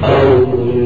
في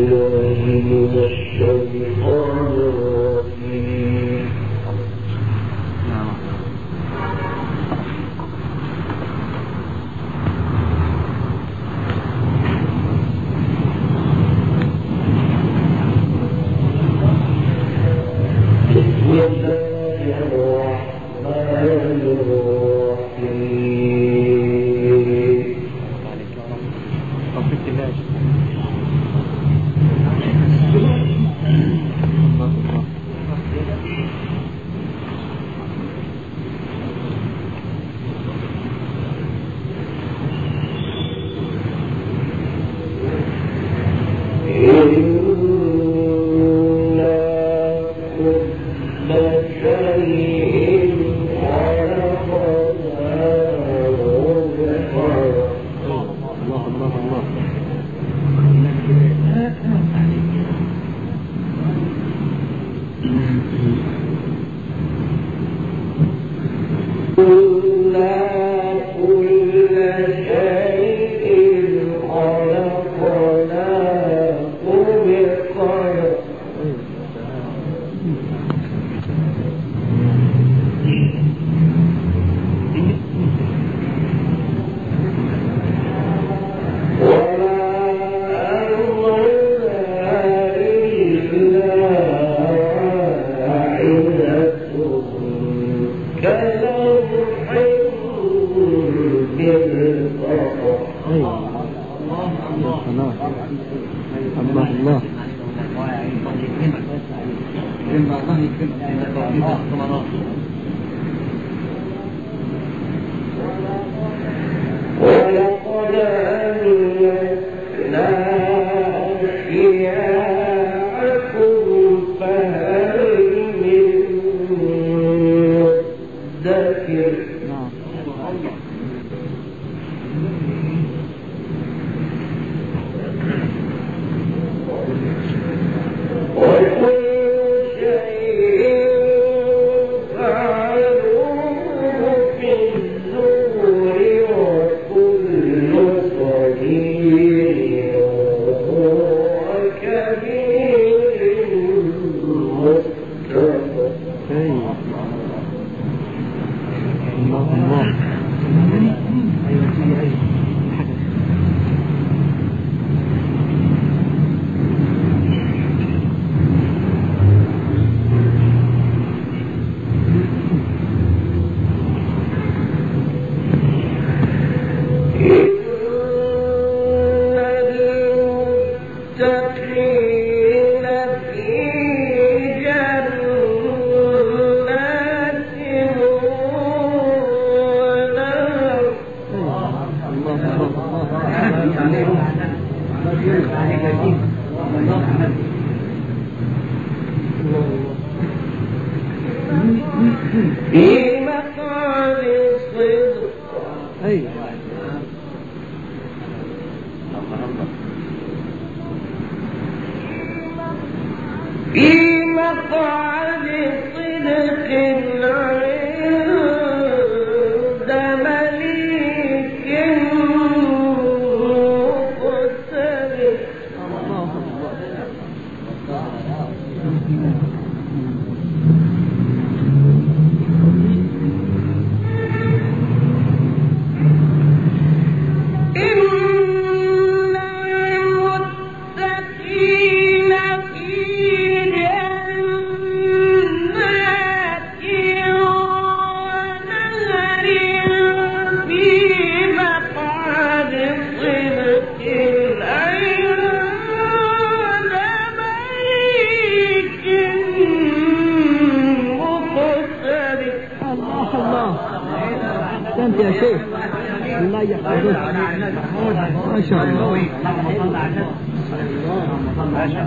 اللہ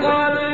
خلق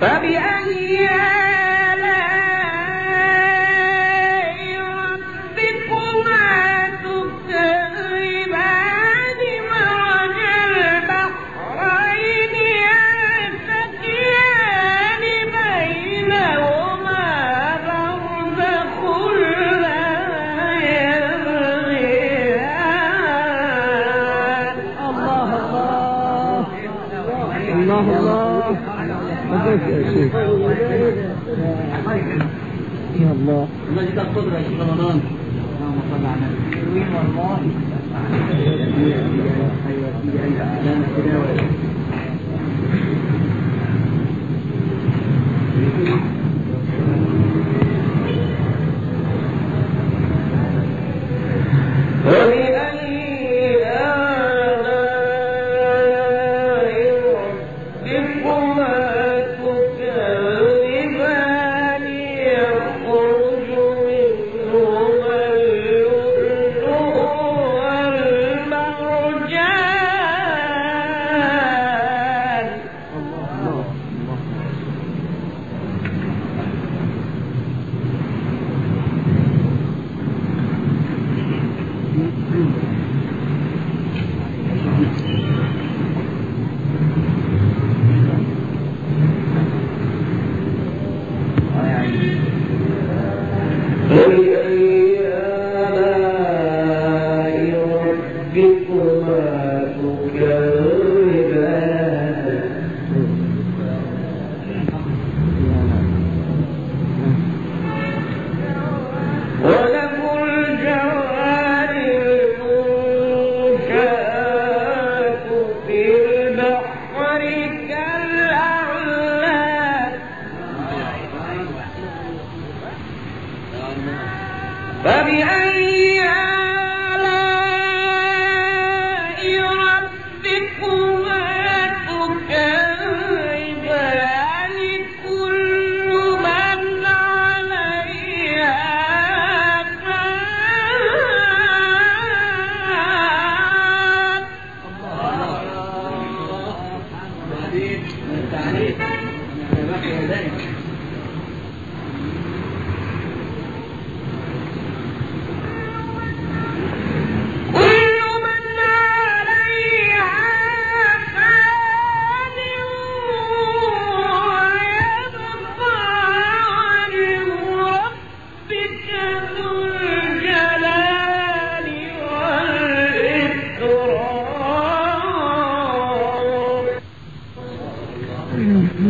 فبأي آل مجد القدرة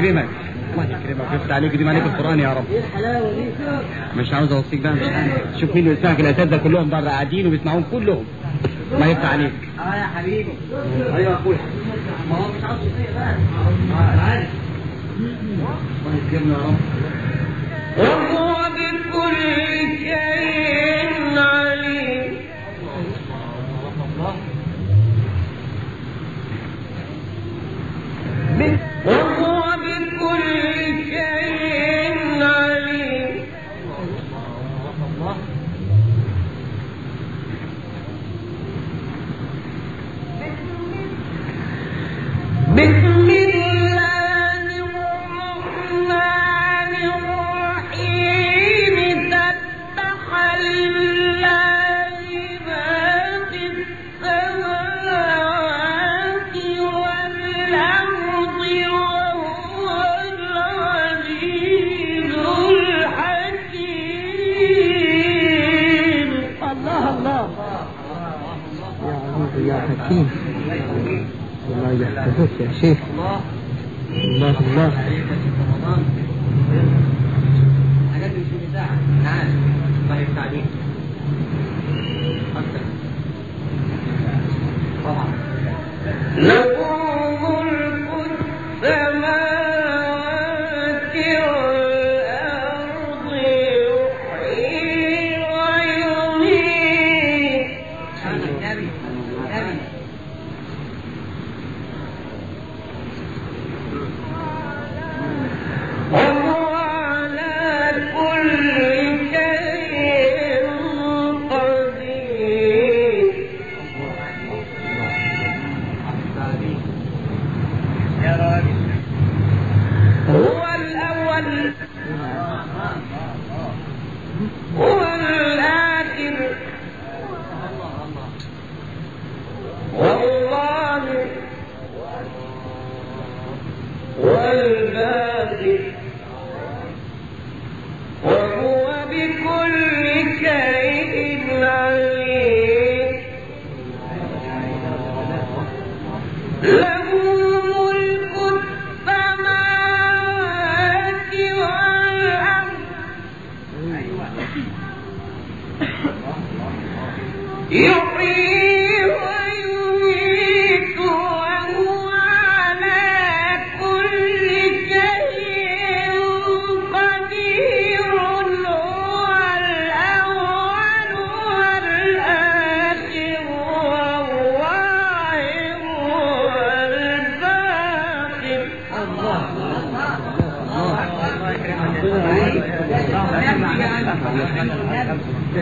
يكرمك الله يكرمك يفتح عليك دي مالك القران يا رب مش عاوز اوصيك بقى شوف مين اللي يسمعك الاساتذه كلهم بره قاعدين وبيسمعون كلهم ما يفتح عليك اه يا حبيبي ايوه اخويا ما هو مش عاوز بقى الله يكرمنا يا رب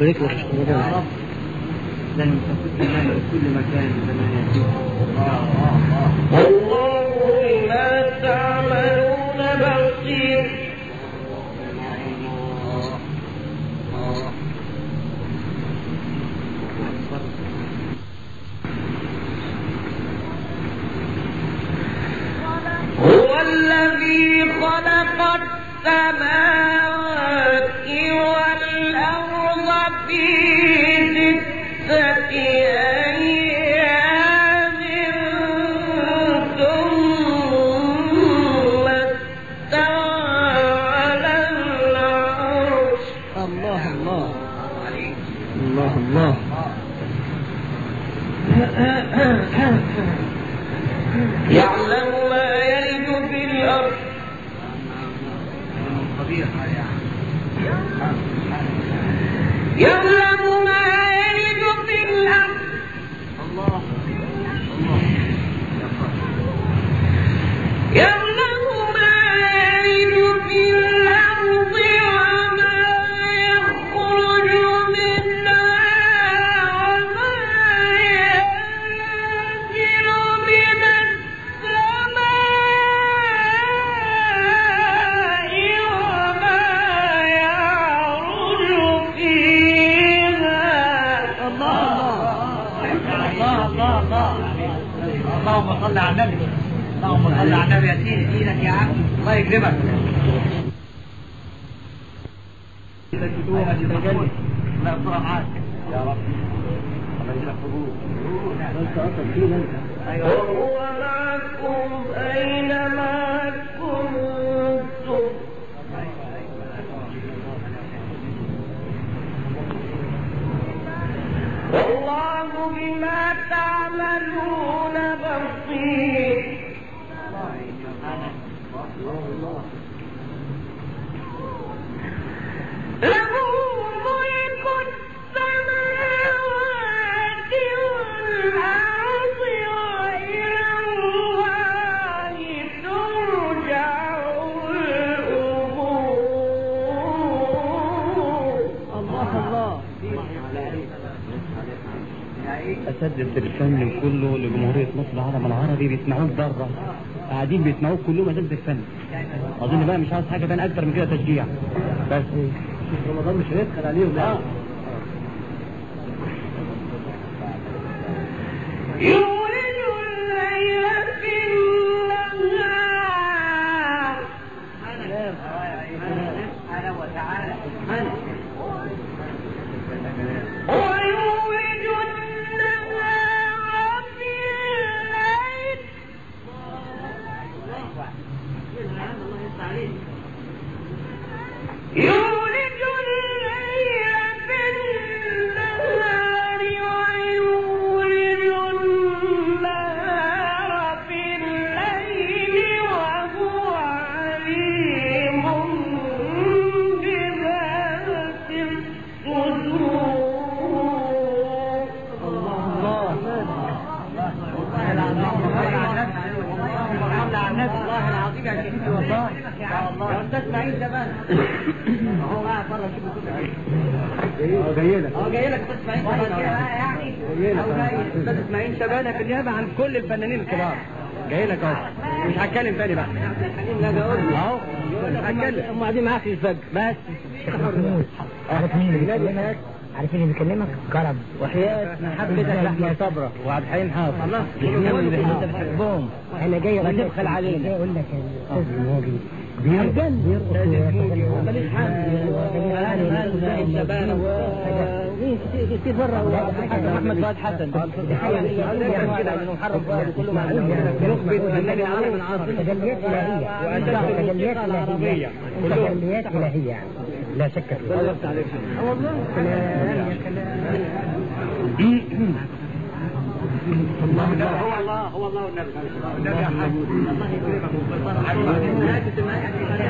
بريك لك كل مكان زمان خبير اسدد أسدد الفن كله لجمهورية مصر العالم العربي بيسمعوه بره قاعدين بيسمعوه كلهم اسدد الفن اظن بقى مش عاوز حاجه تاني اكتر من كده تشجيع. بس رمضان مش هيدخل عليهم. آه. كل الفنانين الكبار. جاي لك اهو مش هتكلم تاني بقى. اهو مش هتكلم. هم قاعدين معاك في الفجر. بس. عارف مين اللي بيكلمك؟ عارف مين اللي بيكلمك؟ كرم. وحياة محبتك لأحمد صبرة. وعبد الحليم حافظ. اللي انت بتحبهم انا جاي ما اقول لك تبخل علينا. جاي اقول لك بيرقص بيرقص ماليش حد وإسماعيل شبانة ومين كتير كتير بره أحمد فؤاد حسن محرم فؤاد كله معلوم يخبط فنان العالم العاصمي تجليات إلهية وأساس تجليات الموسيقى العربية إلهية تجليات إلهية يعني لا شك في ذلك صلت عليك هو الله هو الله والنبي النبي يا حاج الله يكرمك ويبارك عليك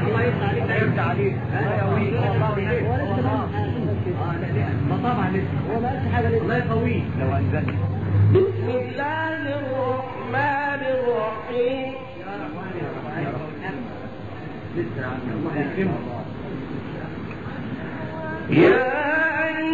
الله يفتح عليك لا يفتح عليك هو الله والنبي هو الله اه لا لا ما طبعا لسه هو ما قالش حاجه لسه الله يقويه لو انزلنا بسم الله الرحمن الرحيم. الله يكرمك يا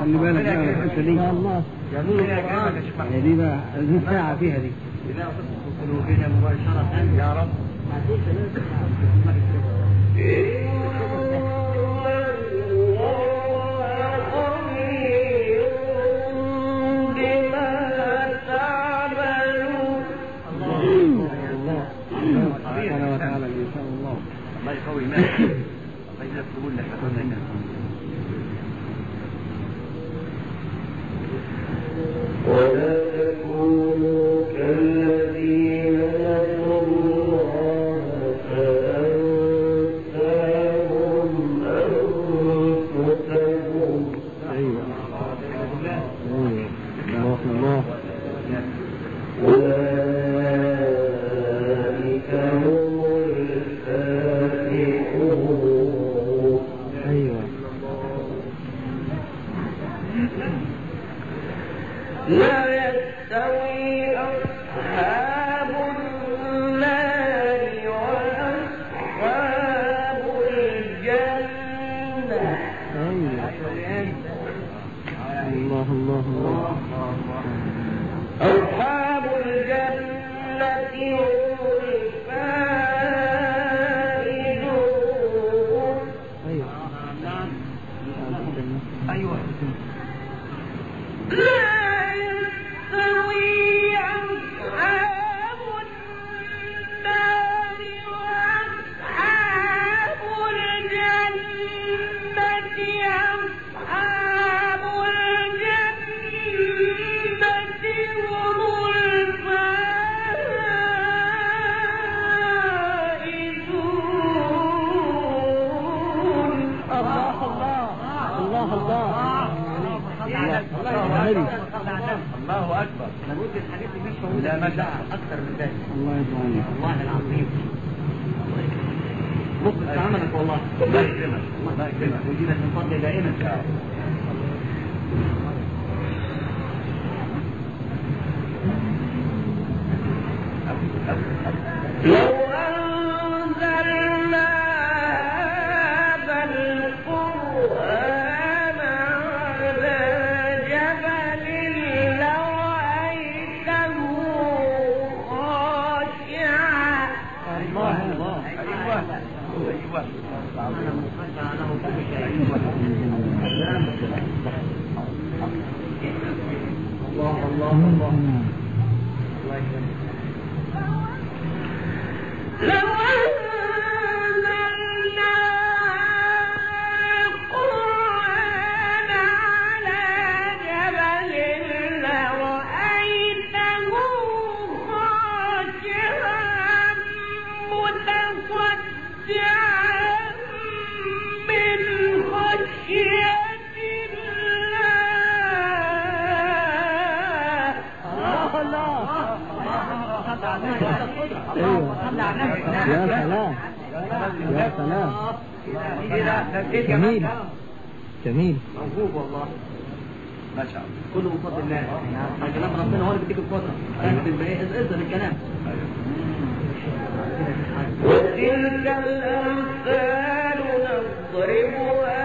خلي بالك الحته دي دي بقى دي ساعه فيها دي يا رب الله تعالى وتعالى ان شاء الله الله يقوي مالك الله يجزاك كل حسنه بولنا ايوه ولا متاع أكثر من ذلك. الله يرضى الله العظيم بص عملك والله. الله يكرمك. الله يكرمك. ويجيبك من فضل دائما. جميل جميل موهوب والله ما شاء الله كله بفضل الله كلام ربنا هو اللي بيديك القدره اهدم بايه اذن الكلام وتلك الامثال نضربها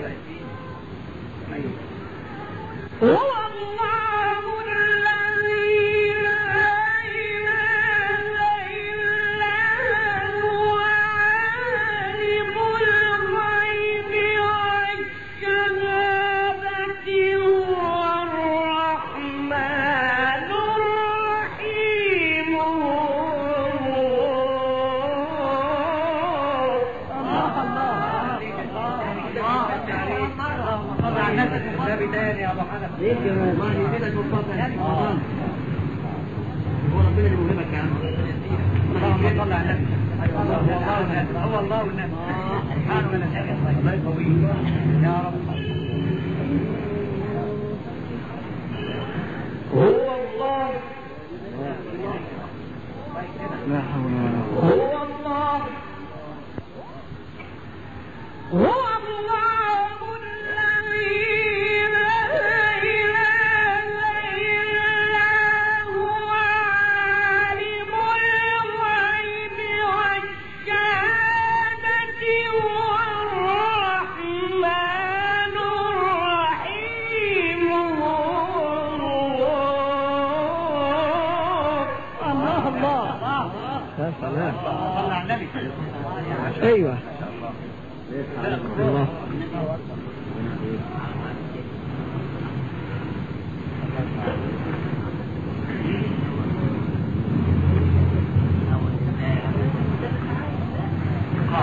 رہے ہیں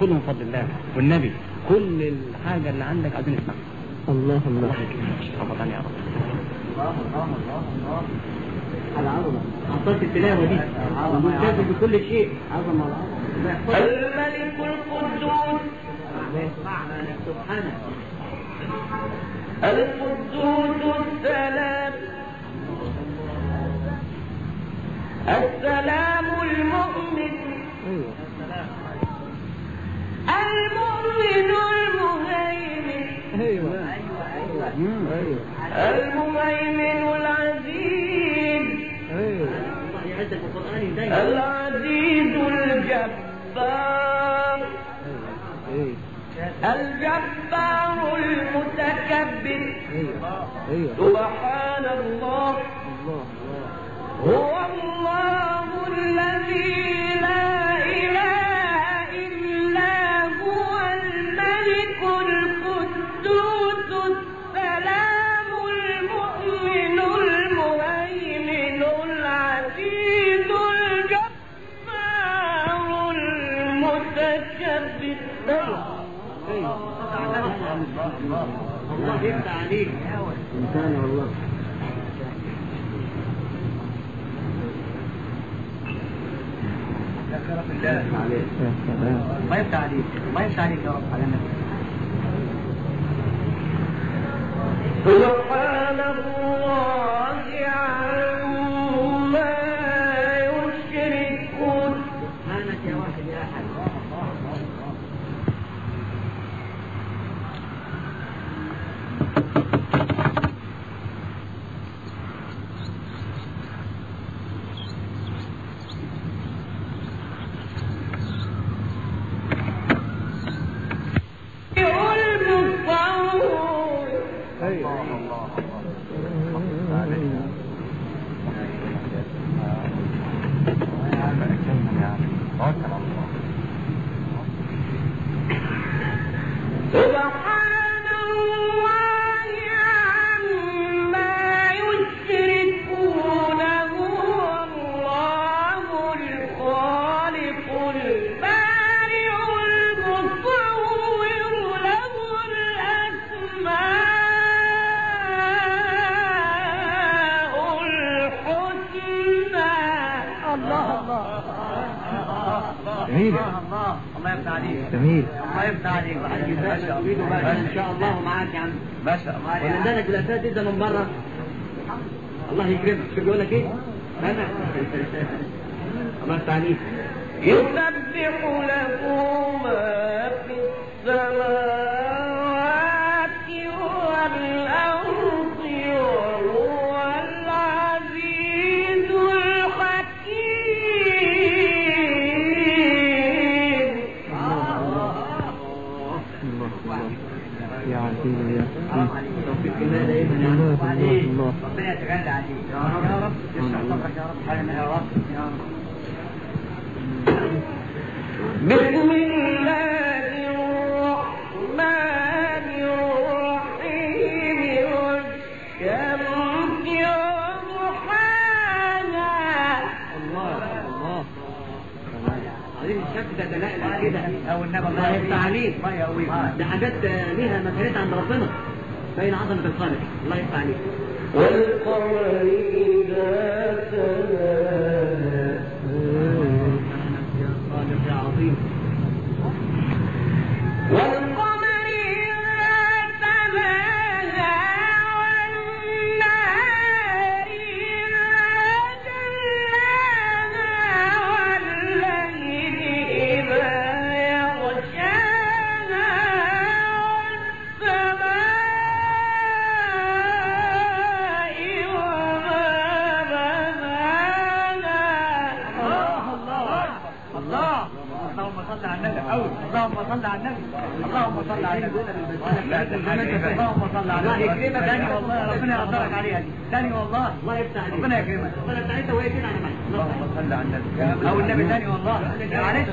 كله من فضل الله والنبي. كل الحاجة اللي عندك عايزين نسمعها الله الله يكرمك. شيخ رمضان يا رب. العظمة أعطاك التلاوة دي. ممتاز بكل شيء. عظمة الملك القدوس. سبحانه. القدوس السلام. السلام المؤمن. المؤمن المهيمن المهيمن العزيز العزيز الجبار. الجبار المتكبر سبحان الله الله. هو انسان والله ما عليك ما عليك يا رب على النبي سبحان الله جميل الله يفتح عليك ما شاء الله إن شاء الله معاك يا عم ما شاء الله ولندنك بالأساتذة من بره الله يكرمك شوف يقول لك الله يفتح عليك يسبح له ما في السماوات الله التعليم. ده حاجات ليها مسؤولية عند ربنا. بين عظمة الخالق. الله يفتح عليك. والقمر إذا صلى على النبي. او النبي ثاني والله. معلش.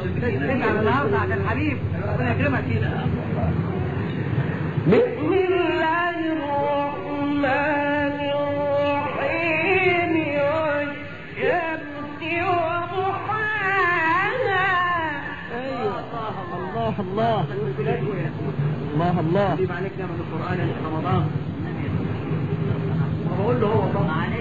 على النهارده عشان الحبيب. ربنا يكرمك. فينا بسم الله الرحمن الرحيم. والشمس وضحاها. الله الله. الله الله. الله عليك يا من القران رمضان. وبقول له هو طبعا.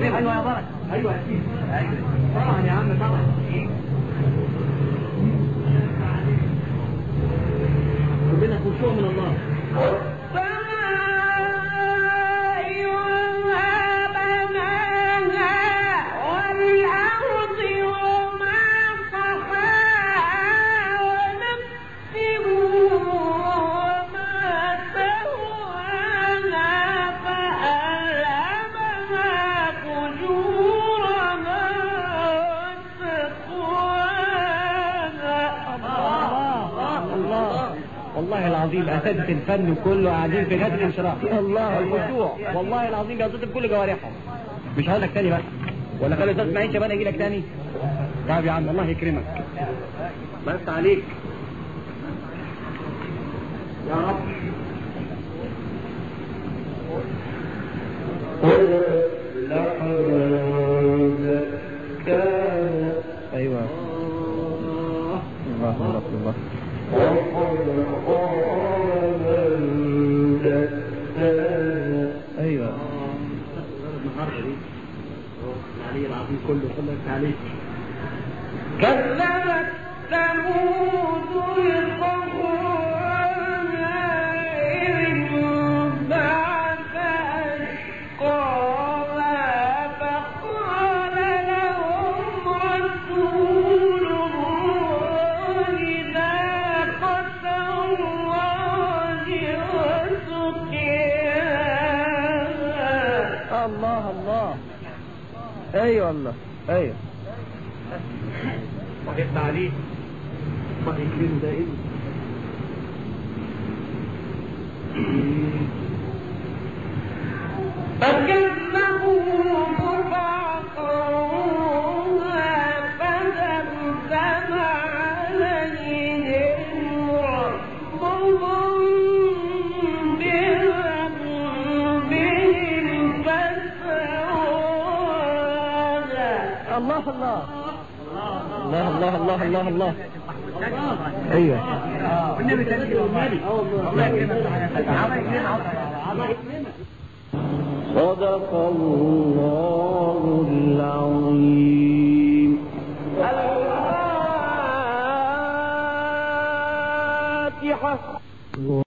ايوه يا بركه ايوه يا سيدي الفن كله قاعدين في غد الانشراح الله. الخشوع والله العظيم بيصدم كل جوارحهم. مش هقول لك تاني بقى؟ ولا خلي الدرس معيش يا بقى اجي لك تاني؟ طيب يا عم الله يكرمك. بس عليك. مطلب اللہ تعالی